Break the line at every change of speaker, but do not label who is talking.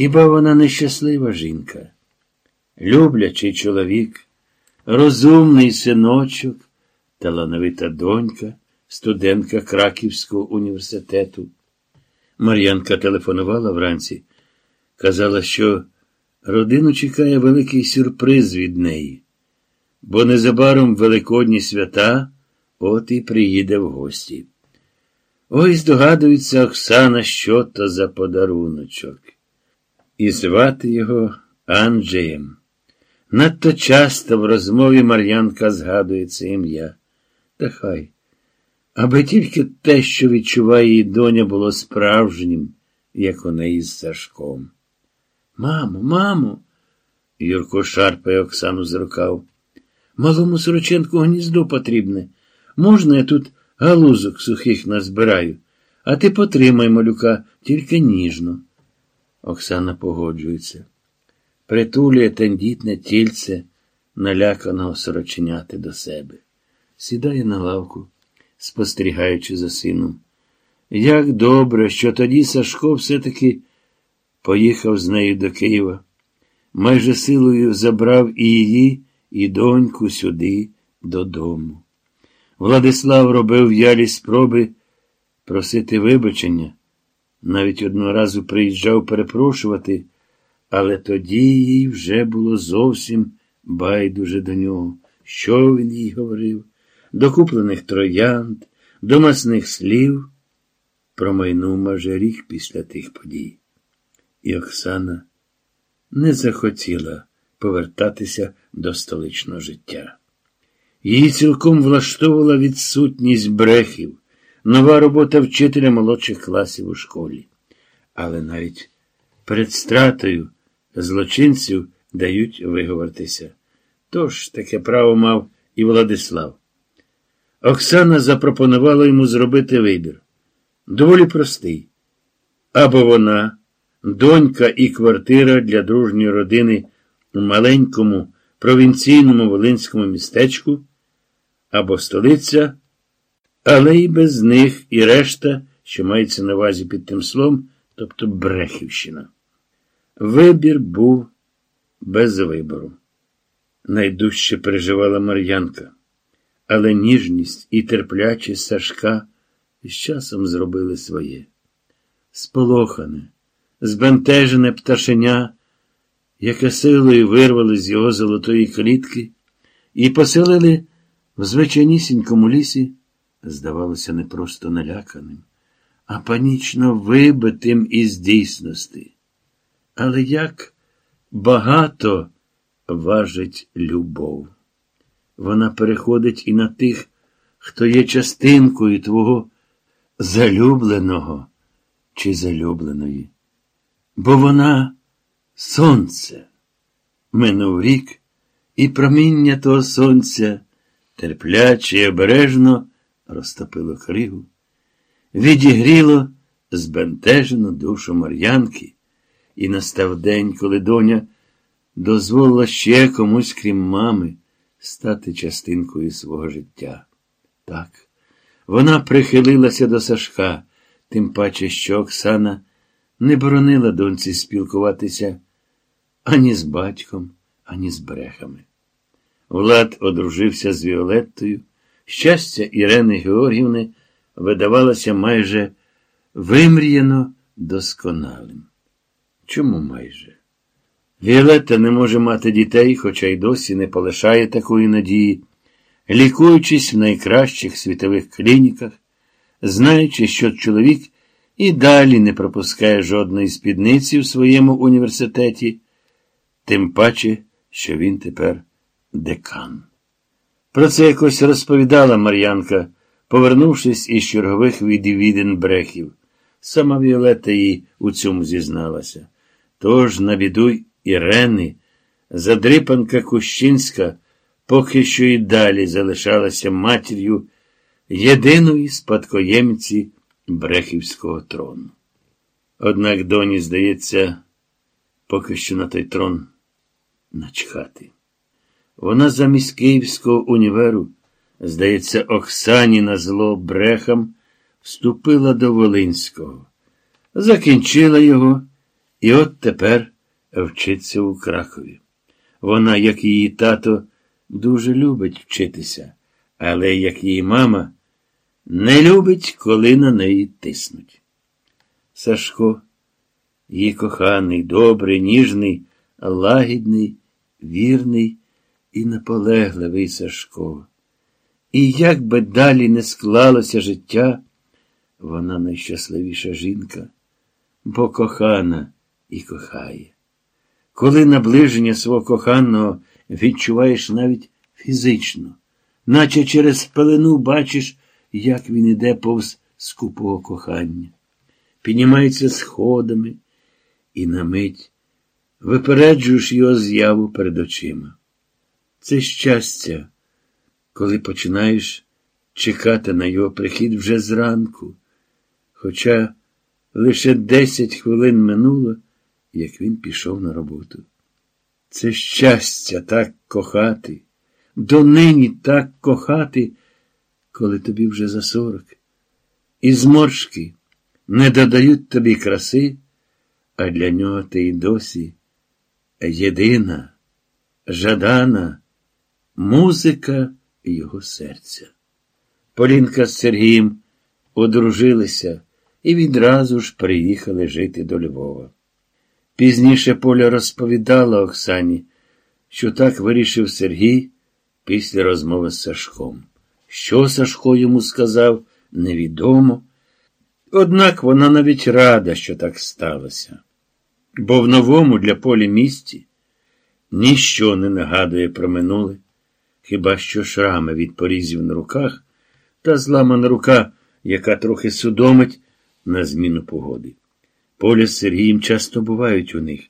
Хіба вона нещаслива жінка? Люблячий чоловік, розумний синочок, талановита донька, студентка Краківського університету. Мар'янка телефонувала вранці, казала, що родину чекає великий сюрприз від неї, бо незабаром великодні свята от і приїде в гості. Ой, здогадується Оксана, що то за подаруночок. І звати його Анджеєм. Надто часто в розмові Мар'янка згадує це ім'я. Та хай, аби тільки те, що відчуває її доня, було справжнім, як у неї з Сашком. Мамо, мамо, Юрко шарпає Оксану з рукав. Малому Сороченку гніздо потрібне. Можна я тут галузок сухих назбираю, а ти потримай малюка, тільки ніжно. Оксана погоджується. Притулює тендітне тільце наляканого сороченяти до себе. Сідає на лавку, спостерігаючи за сином. Як добре, що тоді Сашко все-таки поїхав з нею до Києва. Майже силою забрав і її, і доньку сюди, додому. Владислав робив в'ялі спроби просити вибачення. Навіть одного разу приїжджав перепрошувати, але тоді їй вже було зовсім байдуже до нього. Що він їй говорив? До куплених троянд, до масних слів. Промайнув майже рік після тих подій. І Оксана не захотіла повертатися до столичного життя. Її цілком влаштовувала відсутність брехів, нова робота вчителя молодших класів у школі. Але навіть перед стратою злочинців дають виговоритися. Тож таке право мав і Владислав. Оксана запропонувала йому зробити вибір. Доволі простий. Або вона, донька і квартира для дружньої родини у маленькому провінційному волинському містечку, або столиця, але й без них і решта, що мається на увазі під тим словом, тобто Брехівщина. Вибір був без вибору. Найдужче переживала Мар'янка, але ніжність і терплячість Сашка з часом зробили своє. Сполохане, збентежене пташеня, яке силою вирвали з його золотої клітки, і поселили в звичайнісінькому лісі, здавалося, не просто наляканим, а панічно вибитим із дійсності. Але як багато важить любов. Вона переходить і на тих, хто є частинкою твого залюбленого чи залюбленої. Бо вона сонце. Минув рік, і проміння того сонця терпляче і обережно розтопило кригу, відігріло збентежену душу Мар'янки, і настав день, коли доня дозволила ще комусь, крім мами, стати частинкою свого життя. Так, вона прихилилася до Сашка, тим паче, що Оксана не боронила доньці спілкуватися ані з батьком, ані з брехами. Влад одружився з Віолеттою. Щастя Ірени Георгівни видавалося майже вимріяно досконалим. Чому майже? Віолетта не може мати дітей, хоча й досі не полишає такої надії, лікуючись в найкращих світових клініках, знаючи, що чоловік і далі не пропускає жодної спідниці в своєму університеті, тим паче, що він тепер декан. Про це якось розповідала Мар'янка, повернувшись із чергових відвідин брехів. Сама Віолетта їй у цьому зізналася. Тож, на біду Ірени, задрипанка Кущинська поки що і далі залишалася матір'ю єдиної спадкоємці Брехівського трону. Однак доні, здається, поки що на той трон начхати. Вона замість Київського універу, здається, Оксані на зло брехам, вступила до Волинського, закінчила його, і от тепер вчиться у Кракові. Вона, як її тато, дуже любить вчитися, але, як її мама, не любить, коли на неї тиснуть. Сашко, її коханий, добрий, ніжний, лагідний, вірний і наполегливий Сашко. І як би далі не склалося життя, вона найщасливіша жінка, бо кохана і кохає. Коли наближення свого коханого відчуваєш навіть фізично, наче через пелену бачиш, як він іде повз скупого кохання, піднімається сходами і на мить випереджуєш його з'яву перед очима. Це щастя, коли починаєш чекати на його прихід вже зранку, хоча лише десять хвилин минуло, як він пішов на роботу. Це щастя так кохати, донині так кохати, коли тобі вже за сорок. І зморшки не додають тобі краси, а для нього ти й досі єдина, жадана музика його серця. Полінка з Сергієм одружилися і відразу ж приїхали жити до Львова. Пізніше Поля розповідала Оксані, що так вирішив Сергій після розмови з Сашком. Що Сашко йому сказав, невідомо. Однак вона навіть рада, що так сталося. Бо в новому для полі місті ніщо не нагадує про минуле, хіба що шрами від порізів на руках та зламана рука, яка трохи судомить на зміну погоди. Поля з Сергієм часто бувають у них.